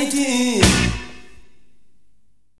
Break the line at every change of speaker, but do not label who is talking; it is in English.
I do.